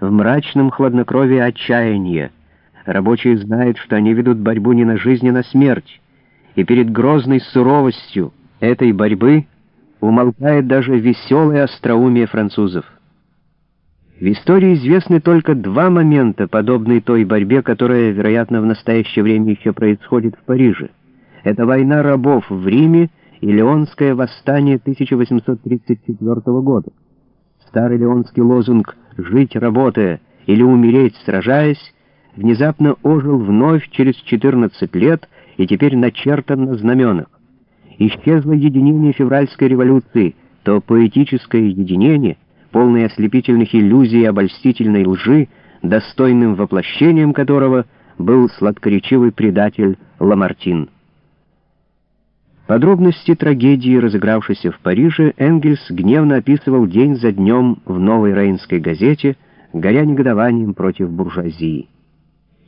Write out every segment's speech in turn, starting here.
в мрачном хладнокровии отчаяния. Рабочие знают, что они ведут борьбу не на жизнь, а на смерть. И перед грозной суровостью этой борьбы умолкает даже веселое остроумие французов. В истории известны только два момента, подобные той борьбе, которая, вероятно, в настоящее время еще происходит в Париже. Это война рабов в Риме и Леонское восстание 1834 года. Старый леонский лозунг «жить работая» или «умереть сражаясь» внезапно ожил вновь через 14 лет и теперь начертан на знаменах. Исчезло единение февральской революции, то поэтическое единение, полное ослепительных иллюзий и обольстительной лжи, достойным воплощением которого был сладкоречивый предатель Ламартин. Подробности трагедии, разыгравшейся в Париже, Энгельс гневно описывал день за днем в новой рейнской газете, горя негодованием против буржуазии.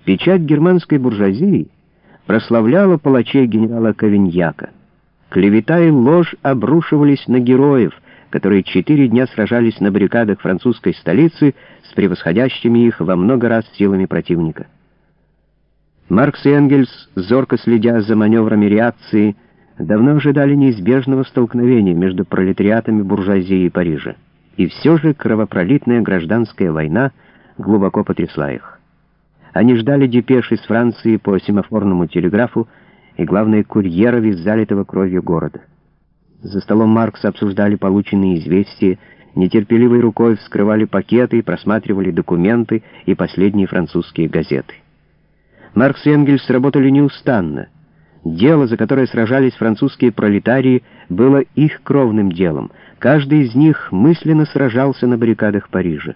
Печать германской буржуазии прославляла палачей генерала Кавиньяка. Клевета и ложь обрушивались на героев, которые четыре дня сражались на баррикадах французской столицы с превосходящими их во много раз силами противника. Маркс и Энгельс, зорко следя за маневрами реакции, давно ожидали неизбежного столкновения между пролетариатами буржуазии и Парижа. И все же кровопролитная гражданская война глубоко потрясла их. Они ждали депеш из Франции по семафорному телеграфу и, главное, курьеров из залитого кровью города. За столом Маркса обсуждали полученные известия, нетерпеливой рукой вскрывали пакеты, просматривали документы и последние французские газеты. Маркс и Энгельс работали неустанно — Дело, за которое сражались французские пролетарии, было их кровным делом. Каждый из них мысленно сражался на баррикадах Парижа.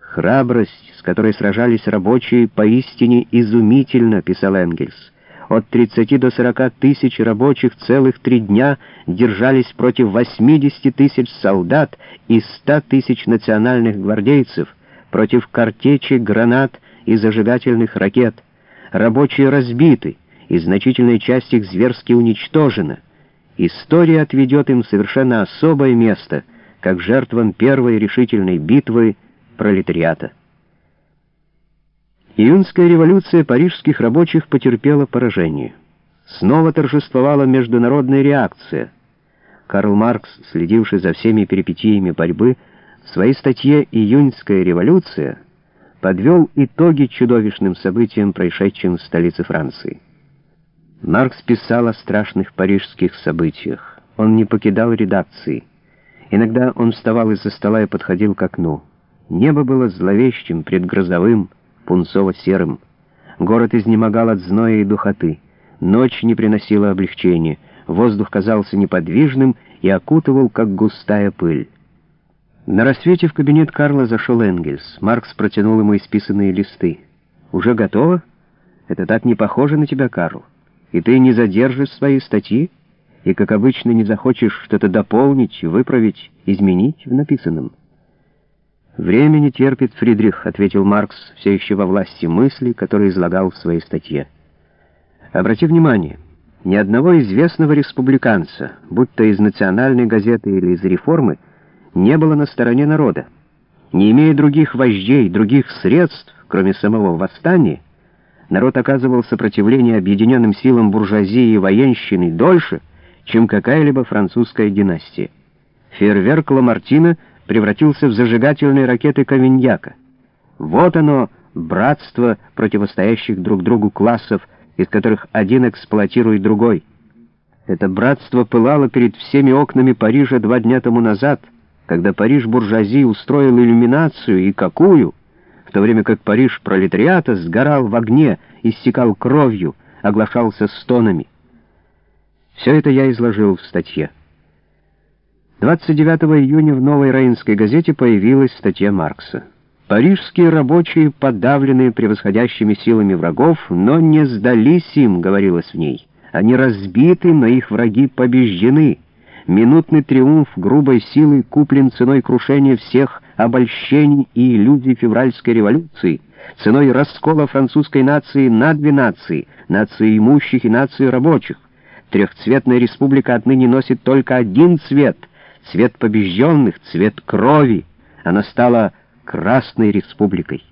«Храбрость, с которой сражались рабочие, поистине изумительно», — писал Энгельс. «От 30 до 40 тысяч рабочих целых три дня держались против 80 тысяч солдат и 100 тысяч национальных гвардейцев, против картечи, гранат и зажигательных ракет. Рабочие разбиты» и значительная часть их зверски уничтожена. История отведет им совершенно особое место, как жертвам первой решительной битвы пролетариата. Июньская революция парижских рабочих потерпела поражение. Снова торжествовала международная реакция. Карл Маркс, следивший за всеми перипетиями борьбы, в своей статье «Июньская революция» подвел итоги чудовищным событиям, происшедшим в столице Франции. Маркс писал о страшных парижских событиях. Он не покидал редакции. Иногда он вставал из-за стола и подходил к окну. Небо было зловещим, предгрозовым, пунцово-серым. Город изнемогал от зноя и духоты. Ночь не приносила облегчения. Воздух казался неподвижным и окутывал, как густая пыль. На рассвете в кабинет Карла зашел Энгельс. Маркс протянул ему исписанные листы. «Уже готово? Это так не похоже на тебя, Карл и ты не задержишь свои статьи, и, как обычно, не захочешь что-то дополнить, выправить, изменить в написанном. «Время не терпит, Фридрих», — ответил Маркс, все еще во власти мысли, которые излагал в своей статье. «Обрати внимание, ни одного известного республиканца, будь то из национальной газеты или из реформы, не было на стороне народа. Не имея других вождей, других средств, кроме самого восстания, народ оказывал сопротивление объединенным силам буржуазии и военщины дольше, чем какая-либо французская династия. Фейерверк Ламартина превратился в зажигательные ракеты Кавиньяка. Вот оно, братство противостоящих друг другу классов, из которых один эксплуатирует другой. Это братство пылало перед всеми окнами Парижа два дня тому назад, когда Париж буржуазии устроил иллюминацию, и какую — то время как Париж пролетариата сгорал в огне, истекал кровью, оглашался стонами. Все это я изложил в статье. 29 июня в «Новой Рейнской газете» появилась статья Маркса. «Парижские рабочие, подавленные превосходящими силами врагов, но не сдались им», — говорилось в ней. «Они разбиты, но их враги побеждены». Минутный триумф грубой силы куплен ценой крушения всех обольщений и иллюзий февральской революции, ценой раскола французской нации на две нации, нации имущих и нации рабочих. Трехцветная республика отныне носит только один цвет — цвет побежденных, цвет крови. Она стала Красной Республикой.